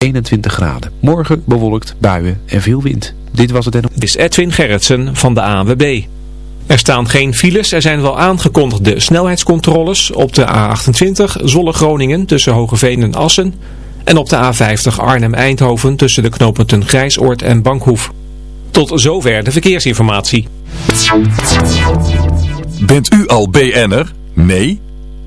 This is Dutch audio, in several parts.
21 graden. Morgen bewolkt, buien en veel wind. Dit was het en... Dit is Edwin Gerritsen van de ANWB. Er staan geen files, er zijn wel aangekondigde snelheidscontroles op de A28 Zolle-Groningen tussen Hogeveen en Assen en op de A50 Arnhem-Eindhoven tussen de knooppunten Grijsoord en Bankhoef. Tot zover de verkeersinformatie. Bent u al BN'er? Nee?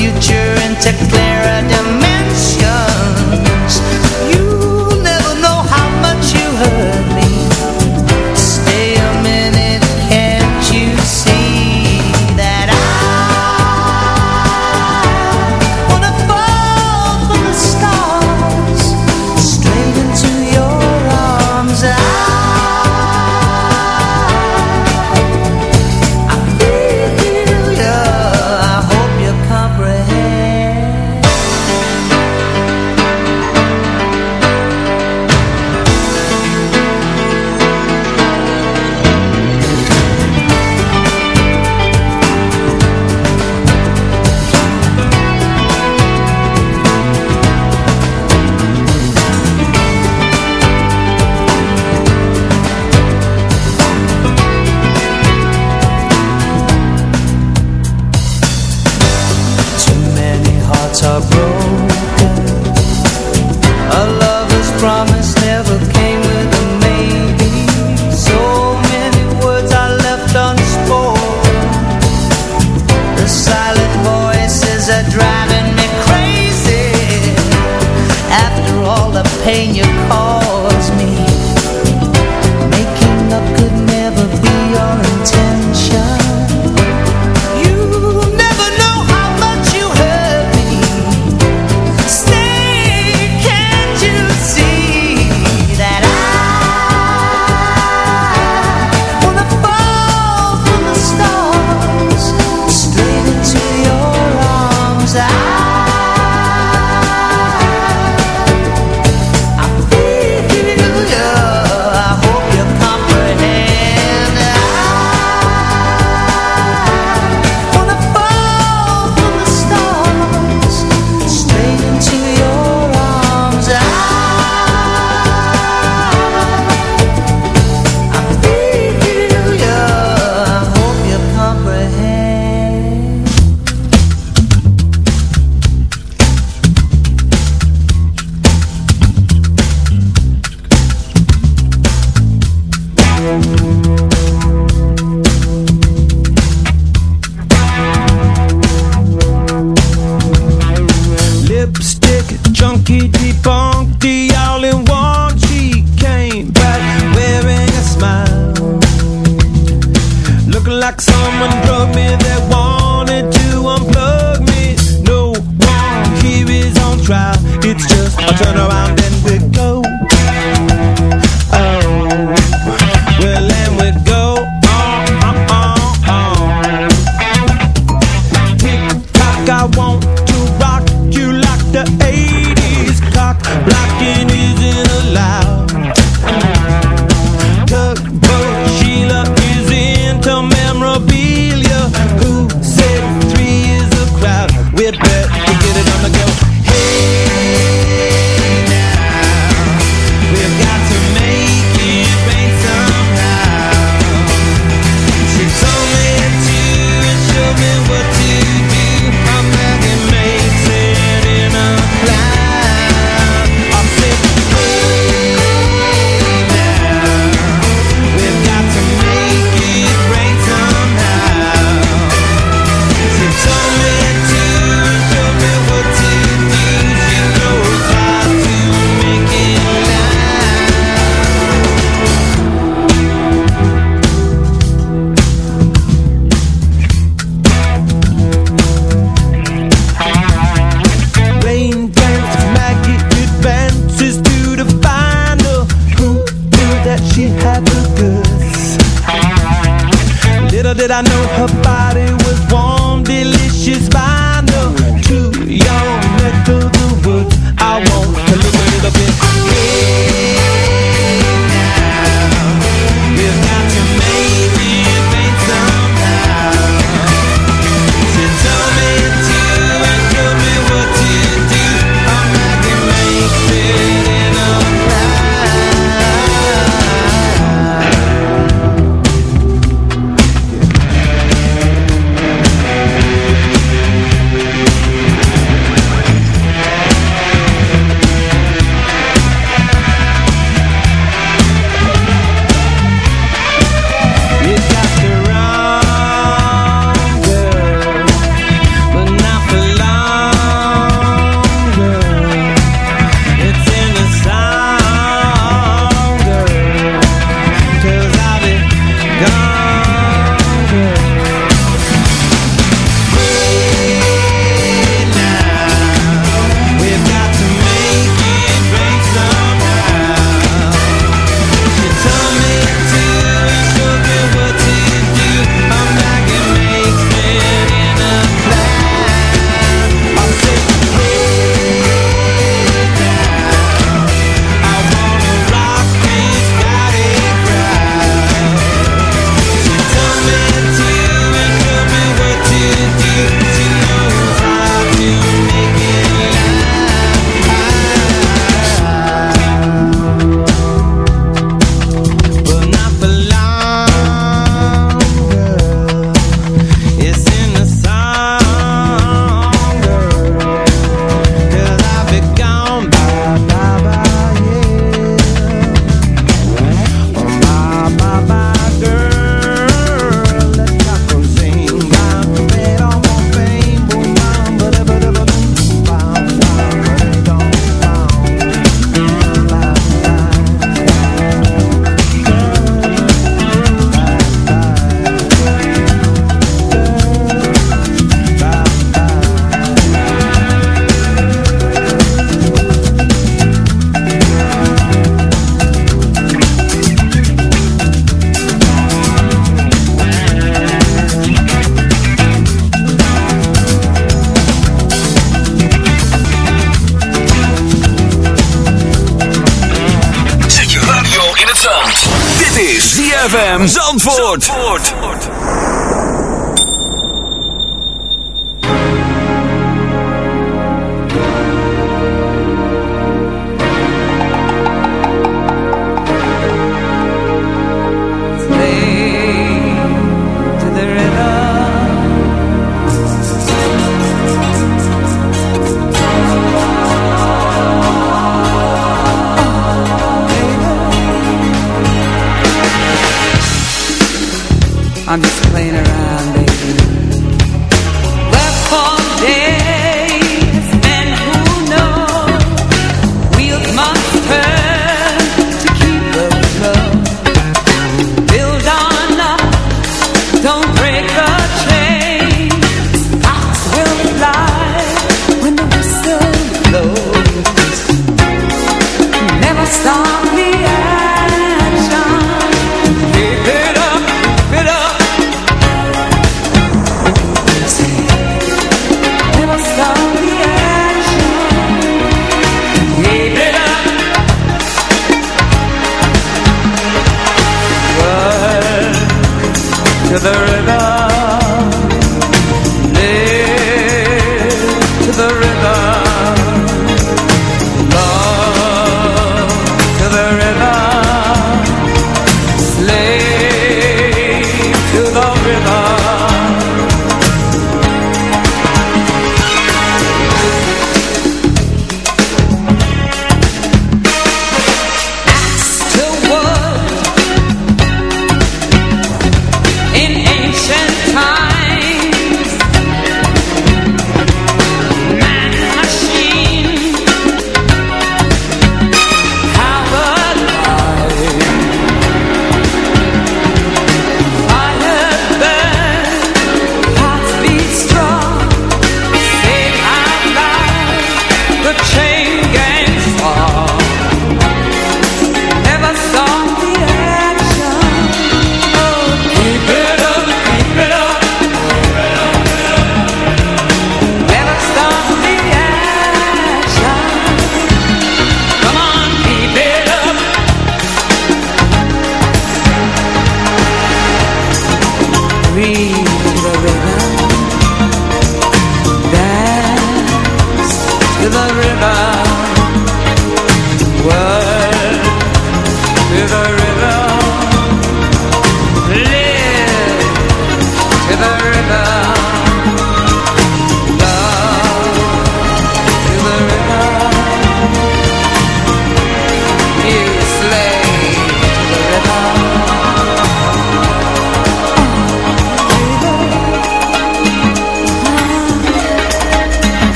future and to clear a demand.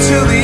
till the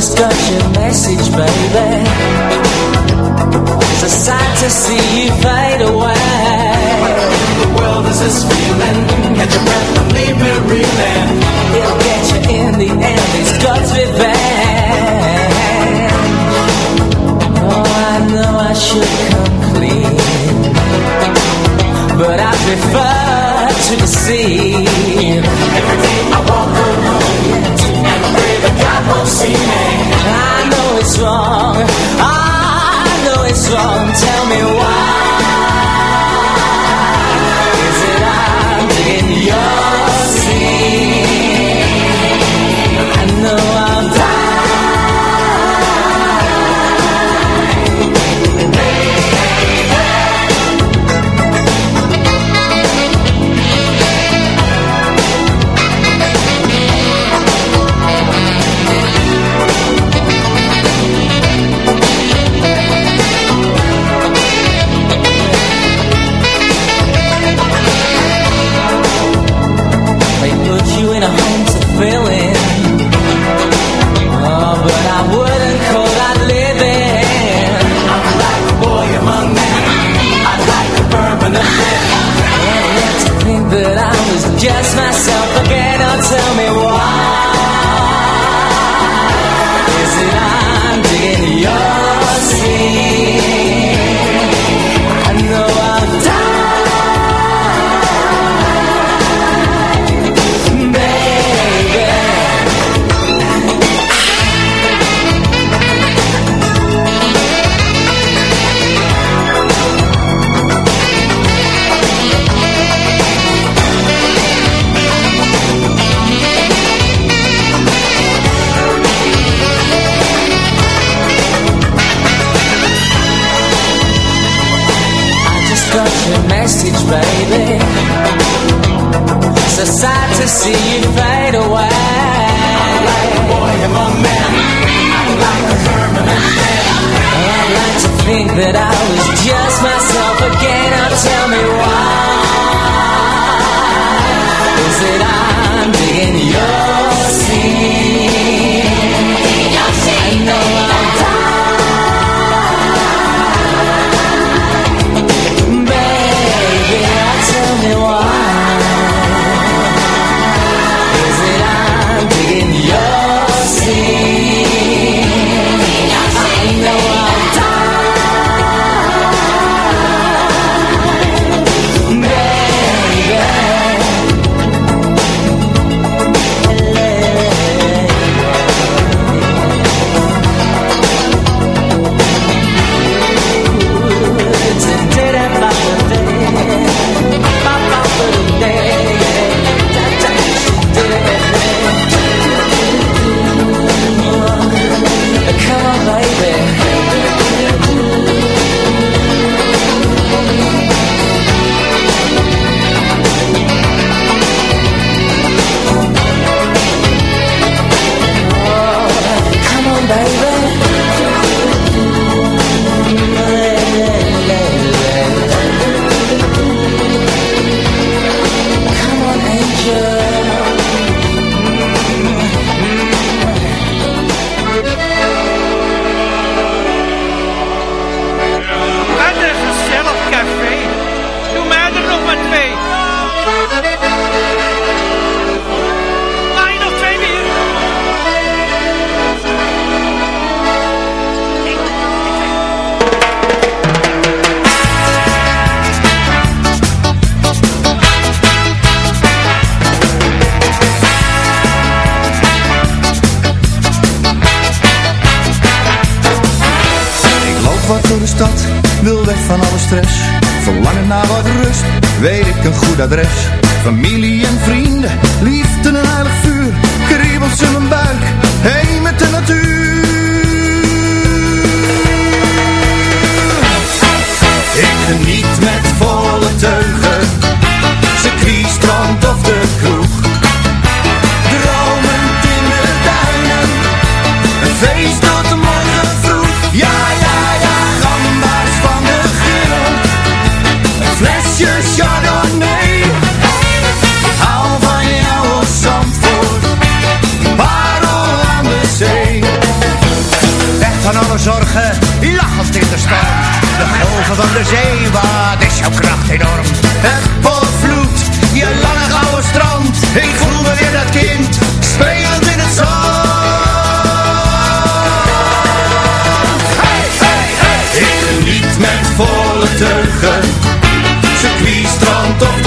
just go. zorgen, lachend in de storm. De golven van de zee, wat is jouw kracht enorm? Het bord je lange gouden strand. Ik voel me weer dat kind, spelend in het zand. Hey, hey, hey! Ik niet met volle teugen, circuit, strand of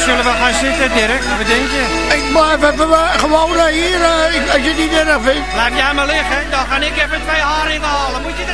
zullen we gaan zitten, direct? Wat denk je? Ik blijf gewoon eh, hier, eh, als je het niet erg vindt. Laat jij maar liggen, dan ga ik even twee haringen halen. Moet je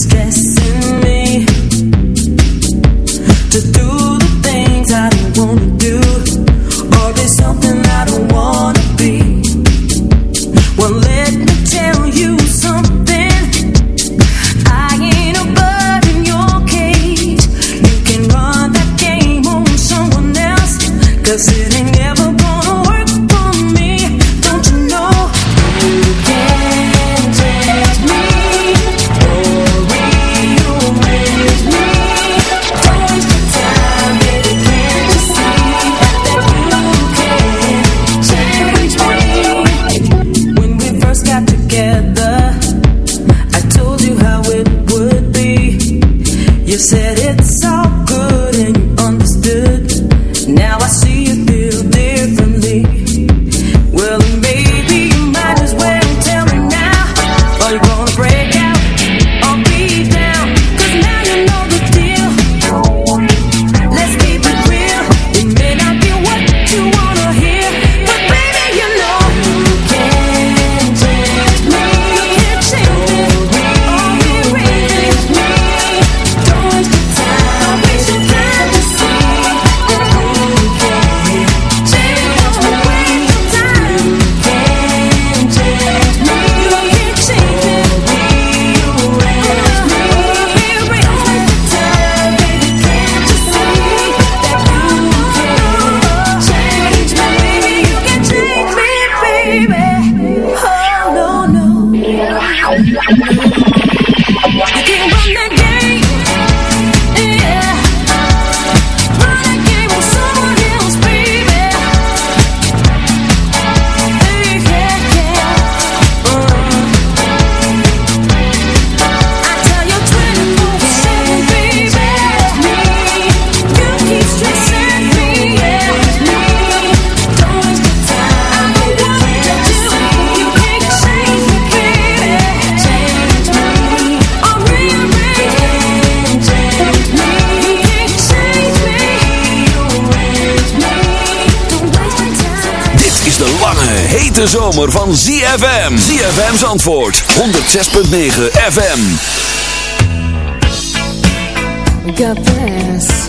stress. hete zomer van ZFM. ZFM's antwoord. 106.9 FM. Got this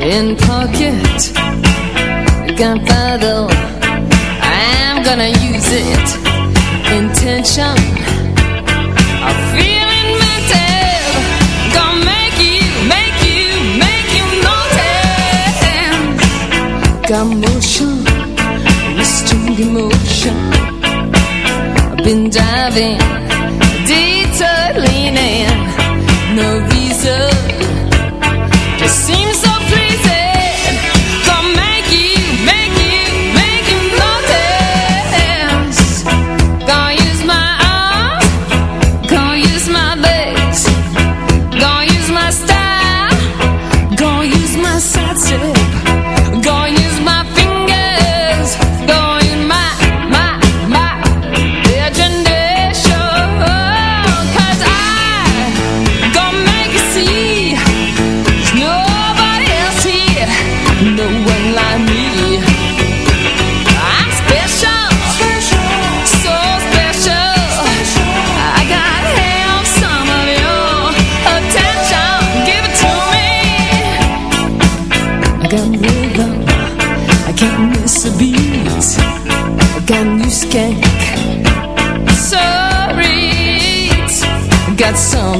in pocket. Gunpowder. I'm gonna use it. Intention. vem.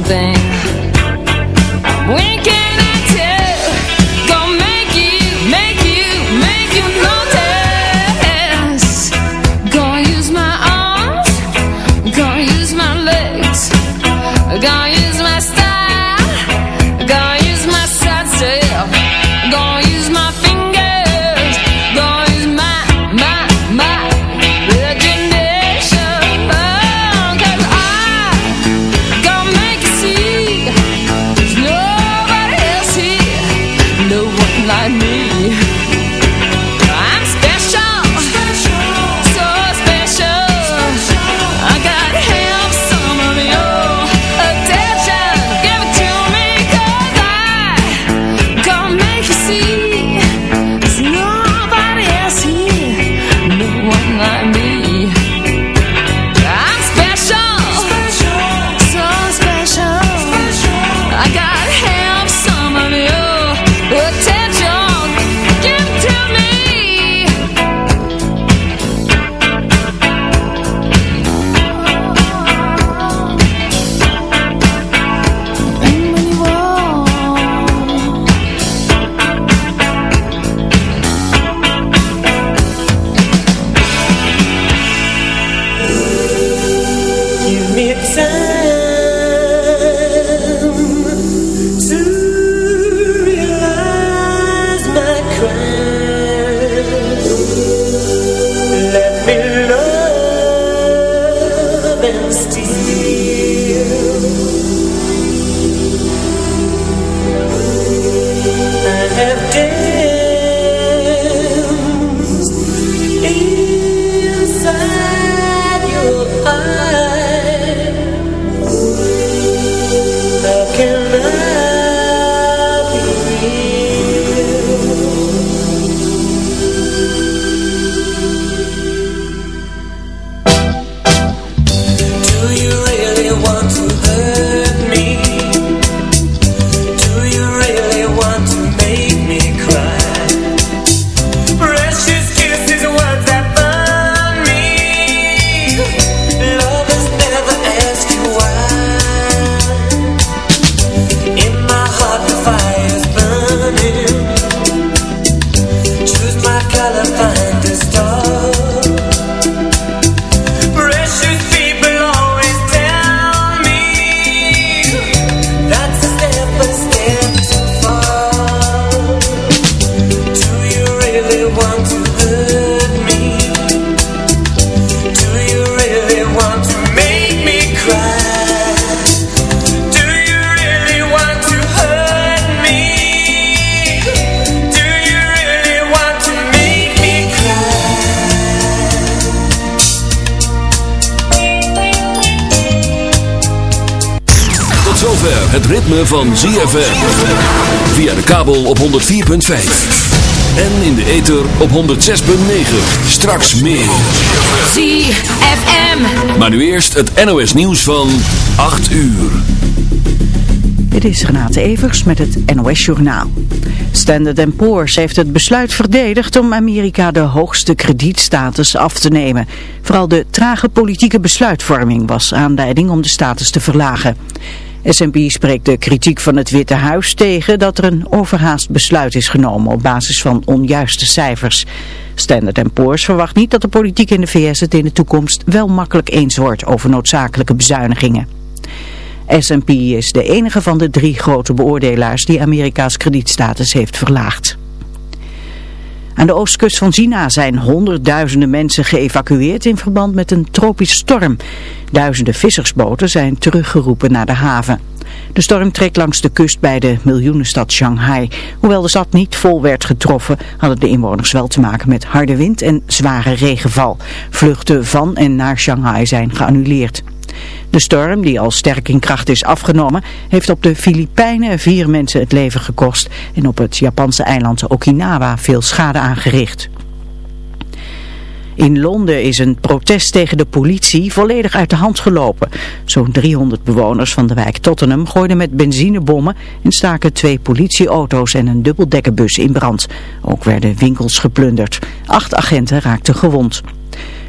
something. En in de ether op 106.9. Straks meer. ZFM. Maar nu eerst het NOS nieuws van 8 uur. Dit is Renate Evers met het NOS Journaal. Standard Poor's heeft het besluit verdedigd om Amerika de hoogste kredietstatus af te nemen. Vooral de trage politieke besluitvorming was aanleiding om de status te verlagen. S&P spreekt de kritiek van het Witte Huis tegen dat er een overhaast besluit is genomen op basis van onjuiste cijfers. Standard Poor's verwacht niet dat de politiek in de VS het in de toekomst wel makkelijk eens wordt over noodzakelijke bezuinigingen. S&P is de enige van de drie grote beoordelaars die Amerika's kredietstatus heeft verlaagd. Aan de oostkust van China zijn honderdduizenden mensen geëvacueerd in verband met een tropische storm. Duizenden vissersboten zijn teruggeroepen naar de haven. De storm trekt langs de kust bij de miljoenenstad Shanghai. Hoewel de stad niet vol werd getroffen, hadden de inwoners wel te maken met harde wind en zware regenval. Vluchten van en naar Shanghai zijn geannuleerd. De storm, die al sterk in kracht is afgenomen, heeft op de Filipijnen vier mensen het leven gekost en op het Japanse eiland Okinawa veel schade aangericht. In Londen is een protest tegen de politie volledig uit de hand gelopen. Zo'n 300 bewoners van de wijk Tottenham gooiden met benzinebommen en staken twee politieauto's en een dubbeldekkenbus in brand. Ook werden winkels geplunderd. Acht agenten raakten gewond.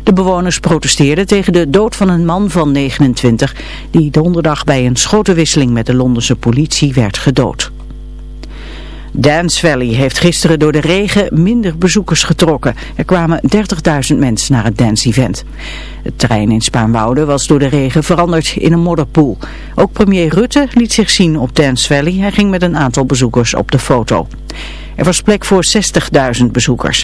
De bewoners protesteerden tegen de dood van een man van 29 die donderdag bij een schotenwisseling met de Londense politie werd gedood. Dance Valley heeft gisteren door de regen minder bezoekers getrokken. Er kwamen 30.000 mensen naar het dance-event. Het terrein in Spaarnwoude was door de regen veranderd in een modderpoel. Ook premier Rutte liet zich zien op Dance Valley. Hij ging met een aantal bezoekers op de foto. Er was plek voor 60.000 bezoekers.